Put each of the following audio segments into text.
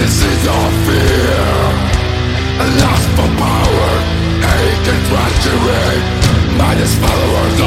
This is our fear. A lust for power followers.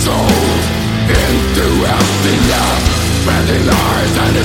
Souls into emptiness Spreading lies and